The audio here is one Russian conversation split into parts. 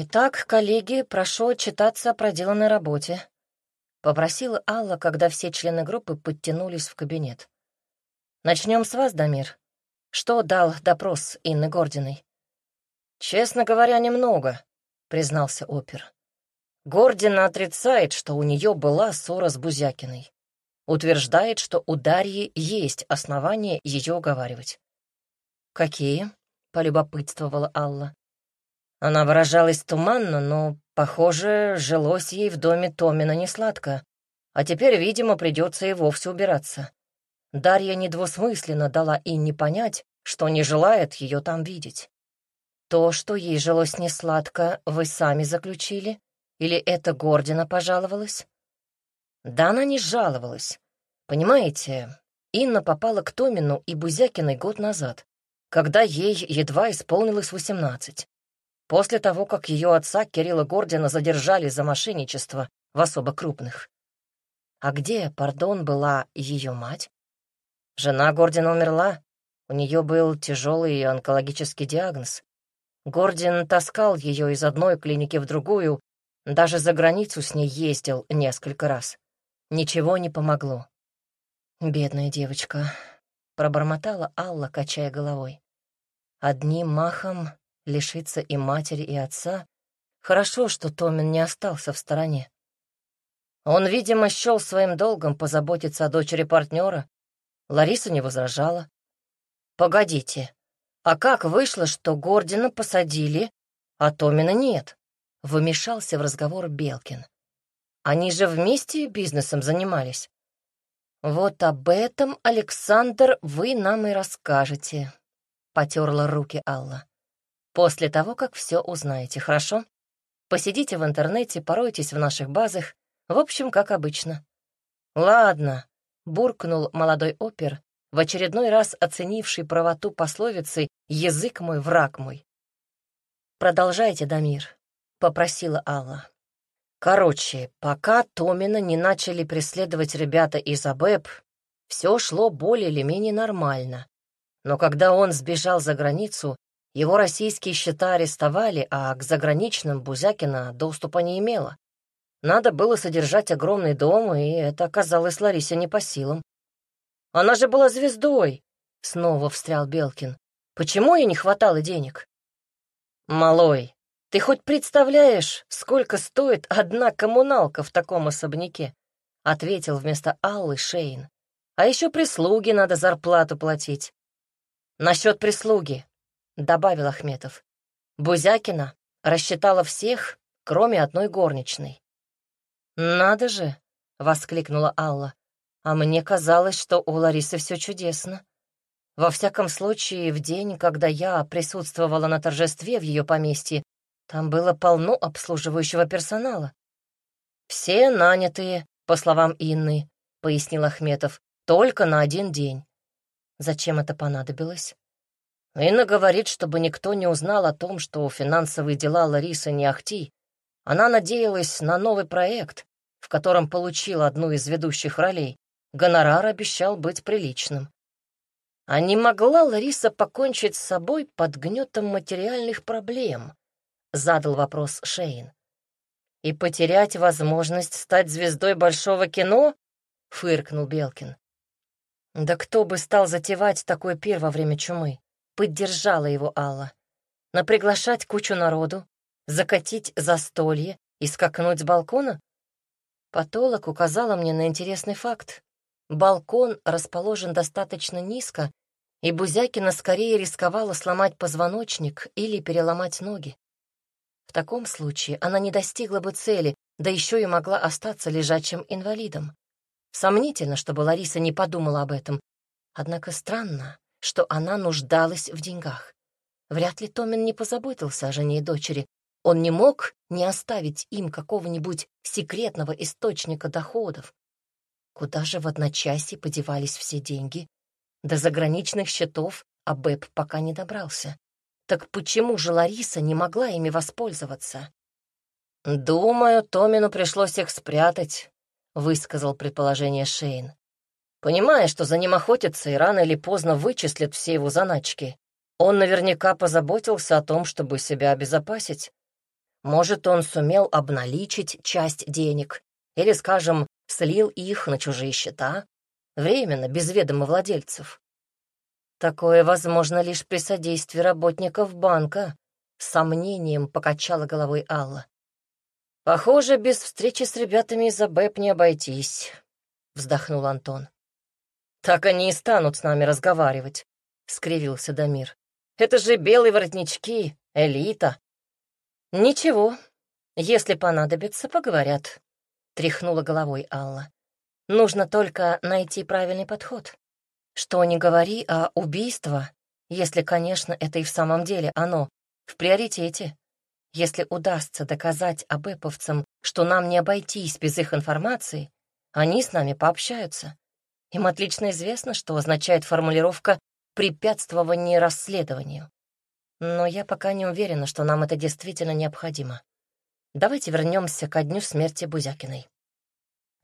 «Итак, коллеги, прошу отчитаться о проделанной работе», — попросила Алла, когда все члены группы подтянулись в кабинет. «Начнем с вас, Дамир. Что дал допрос Инны Гординой?» «Честно говоря, немного», — признался опер. Гордина отрицает, что у нее была ссора с Бузякиной. Утверждает, что у Дарьи есть основания ее уговаривать. «Какие?» — полюбопытствовала Алла. Она выражалась туманно, но, похоже, жилось ей в доме Томина несладко, а теперь, видимо, придется и вовсе убираться. Дарья недвусмысленно дала Инне понять, что не желает ее там видеть. То, что ей жилось несладко, вы сами заключили? Или это Гордина пожаловалась? Да она не жаловалась. Понимаете, Инна попала к Томину и Бузякиной год назад, когда ей едва исполнилось восемнадцать. После того, как ее отца Кирилла Гордина задержали за мошенничество в особо крупных. А где, пардон, была ее мать? Жена Гордина умерла. У нее был тяжелый онкологический диагноз. Гордин таскал ее из одной клиники в другую, даже за границу с ней ездил несколько раз. Ничего не помогло. «Бедная девочка», — пробормотала Алла, качая головой. «Одним махом лишиться и матери, и отца. Хорошо, что Томин не остался в стороне. Он, видимо, счел своим долгом позаботиться о дочери партнера. Лариса не возражала. «Погодите, а как вышло, что Гордина посадили, а Томина нет?» Вмешался в разговор Белкин. Они же вместе бизнесом занимались. Вот об этом, Александр, вы нам и расскажете, потерла руки Алла. После того, как все узнаете, хорошо? Посидите в интернете, поройтесь в наших базах, в общем, как обычно. Ладно, буркнул молодой опер, в очередной раз оценивший правоту пословицы «язык мой, враг мой». Продолжайте, Дамир, — попросила Алла. Короче, пока Томина не начали преследовать ребята из АБЭП, все шло более или менее нормально. Но когда он сбежал за границу, его российские счета арестовали, а к заграничным Бузякина доступа не имела. Надо было содержать огромный дом, и это оказалось Ларисе не по силам. «Она же была звездой!» — снова встрял Белкин. «Почему ей не хватало денег?» «Малой, ты хоть представляешь, сколько стоит одна коммуналка в таком особняке? Ответил вместо Аллы Шейн. А еще прислуги надо зарплату платить. Насчет прислуги, добавил Ахметов. Бузякина рассчитала всех, кроме одной горничной. «Надо же!» — воскликнула Алла. «А мне казалось, что у Ларисы все чудесно. Во всяком случае, в день, когда я присутствовала на торжестве в ее поместье, там было полно обслуживающего персонала. «Все нанятые, по словам Инны», — пояснил Ахметов, «только на один день». Зачем это понадобилось? Инна говорит, чтобы никто не узнал о том, что финансовые дела Ларисы не ахти. Она надеялась на новый проект, в котором получила одну из ведущих ролей. Гонорар обещал быть приличным. А не могла Лариса покончить с собой под гнетом материальных проблем? — задал вопрос Шейн. «И потерять возможность стать звездой большого кино?» — фыркнул Белкин. «Да кто бы стал затевать такой пир во время чумы?» — поддержала его Алла. «Наприглашать кучу народу, закатить застолье и скакнуть с балкона?» Потолок указала мне на интересный факт. Балкон расположен достаточно низко, и Бузякина скорее рисковала сломать позвоночник или переломать ноги. В таком случае она не достигла бы цели, да еще и могла остаться лежачим инвалидом. Сомнительно, чтобы Лариса не подумала об этом. Однако странно, что она нуждалась в деньгах. Вряд ли Томин не позаботился о жене и дочери. Он не мог не оставить им какого-нибудь секретного источника доходов. Куда же в одночасье подевались все деньги? До заграничных счетов Абэб пока не добрался. Так почему же Лариса не могла ими воспользоваться? «Думаю, Томину пришлось их спрятать», — высказал предположение Шейн. «Понимая, что за ним охотятся и рано или поздно вычислят все его заначки, он наверняка позаботился о том, чтобы себя обезопасить. Может, он сумел обналичить часть денег или, скажем, слил их на чужие счета, временно, без ведома владельцев. Такое возможно лишь при содействии работников банка, с сомнением покачала головой Алла. Похоже, без встречи с ребятами из АБЭП не обойтись, вздохнул Антон. Так они и станут с нами разговаривать, скривился Дамир. Это же белые воротнички, элита. Ничего, если понадобится, поговорят, тряхнула головой Алла. Нужно только найти правильный подход. Что не говори, а убийство, если, конечно, это и в самом деле оно, в приоритете. Если удастся доказать абэповцам, что нам не обойтись без их информации, они с нами пообщаются. Им отлично известно, что означает формулировка «препятствование расследованию». Но я пока не уверена, что нам это действительно необходимо. Давайте вернемся ко дню смерти Бузякиной.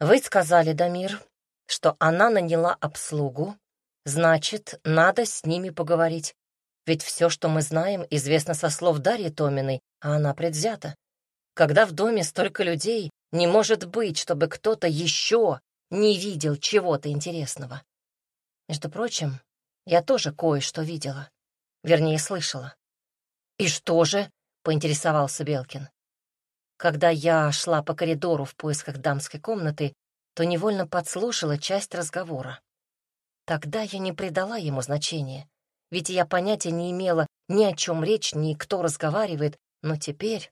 Вы сказали, Дамир, что она наняла обслугу, значит, надо с ними поговорить. Ведь все, что мы знаем, известно со слов Дарьи Томиной, а она предвзята. Когда в доме столько людей, не может быть, чтобы кто-то еще не видел чего-то интересного. Между прочим, я тоже кое-что видела. Вернее, слышала. «И что же?» — поинтересовался Белкин. Когда я шла по коридору в поисках дамской комнаты, то невольно подслушала часть разговора. Тогда я не придала ему значения, ведь я понятия не имела ни о чем речь, ни кто разговаривает, но теперь,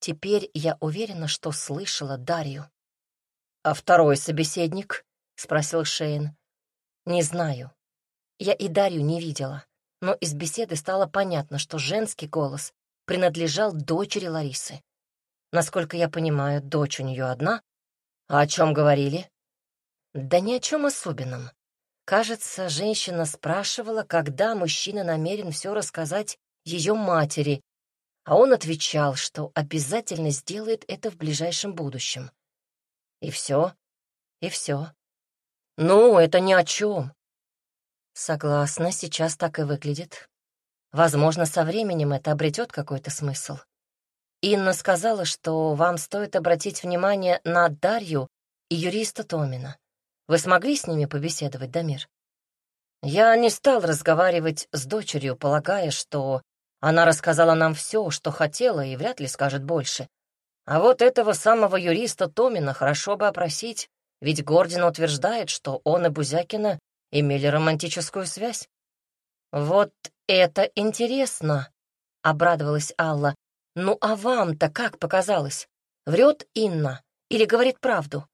теперь я уверена, что слышала Дарью. «А второй собеседник?» — спросил Шейн. «Не знаю. Я и Дарью не видела, но из беседы стало понятно, что женский голос принадлежал дочери Ларисы. Насколько я понимаю, дочь у нее одна. А о чем говорили? Да ни о чем особенном. Кажется, женщина спрашивала, когда мужчина намерен все рассказать ее матери, а он отвечал, что обязательно сделает это в ближайшем будущем. И все, и все. Ну, это ни о чем. Согласна, сейчас так и выглядит. Возможно, со временем это обретет какой-то смысл. Инна сказала, что вам стоит обратить внимание на Дарью и юриста Томина. Вы смогли с ними побеседовать, Дамир? Я не стал разговаривать с дочерью, полагая, что она рассказала нам все, что хотела, и вряд ли скажет больше. А вот этого самого юриста Томина хорошо бы опросить, ведь Гордин утверждает, что он и Бузякина имели романтическую связь. «Вот это интересно!» — обрадовалась Алла. «Ну а вам-то как показалось? Врет Инна или говорит правду?»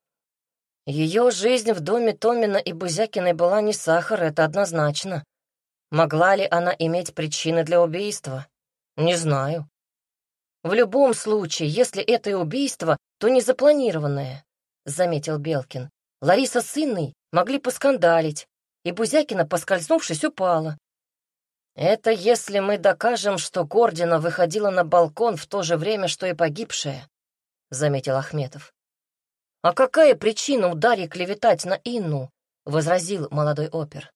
Ее жизнь в доме Томина и Бузякиной была не сахар, это однозначно. Могла ли она иметь причины для убийства? Не знаю. В любом случае, если это и убийство, то не запланированное, — заметил Белкин. Лариса с Инной могли поскандалить, и Бузякина, поскользнувшись, упала. Это если мы докажем, что Гордина выходила на балкон в то же время, что и погибшая, — заметил Ахметов. А какая причина у Дарьи клеветать на Инну? — возразил молодой опер.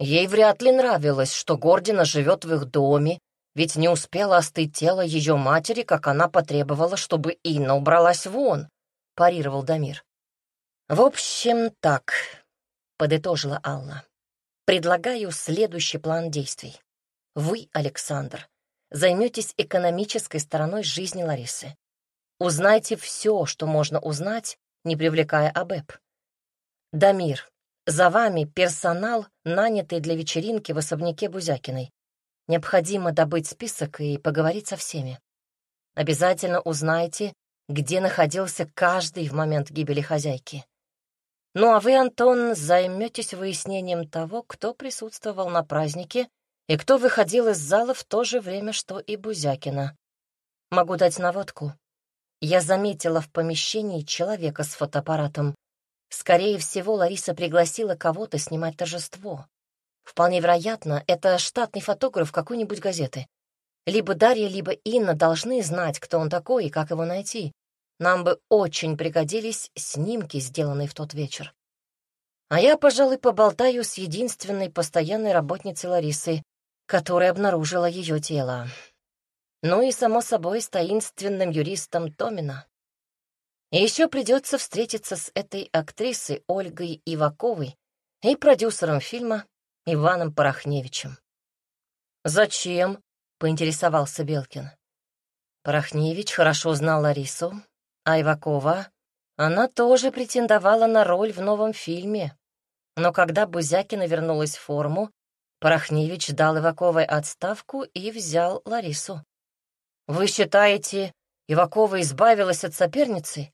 Ей вряд ли нравилось, что Гордина живет в их доме, ведь не успела остыть тело ее матери, как она потребовала, чтобы Инна убралась вон, — парировал Дамир. «В общем, так», — подытожила Алла. Предлагаю следующий план действий. Вы, Александр, займетесь экономической стороной жизни Ларисы. Узнайте все, что можно узнать, не привлекая АБЭП. Дамир, за вами персонал, нанятый для вечеринки в особняке Бузякиной. Необходимо добыть список и поговорить со всеми. Обязательно узнайте, где находился каждый в момент гибели хозяйки. Ну а вы, Антон, займетесь выяснением того, кто присутствовал на празднике и кто выходил из зала в то же время, что и Бузякина. Могу дать наводку. Я заметила в помещении человека с фотоаппаратом. Скорее всего, Лариса пригласила кого-то снимать торжество. Вполне вероятно, это штатный фотограф какой-нибудь газеты. Либо Дарья, либо Инна должны знать, кто он такой и как его найти. Нам бы очень пригодились снимки, сделанные в тот вечер. А я, пожалуй, поболтаю с единственной постоянной работницей Ларисы, которая обнаружила ее тело. Ну и, само собой, с таинственным юристом Томина. И еще придется встретиться с этой актрисой Ольгой Иваковой и продюсером фильма Иваном Порохневичем. «Зачем?» — поинтересовался Белкин. Порохневич хорошо знал Ларису, а Ивакова, она тоже претендовала на роль в новом фильме. Но когда Бузякина вернулась в форму, Порохневич дал Иваковой отставку и взял Ларису. «Вы считаете, Ивакова избавилась от соперницы?»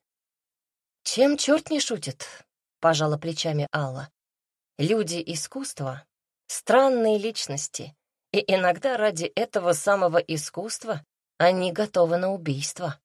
«Чем черт не шутит?» — пожала плечами Алла. «Люди искусства — странные личности, и иногда ради этого самого искусства они готовы на убийство».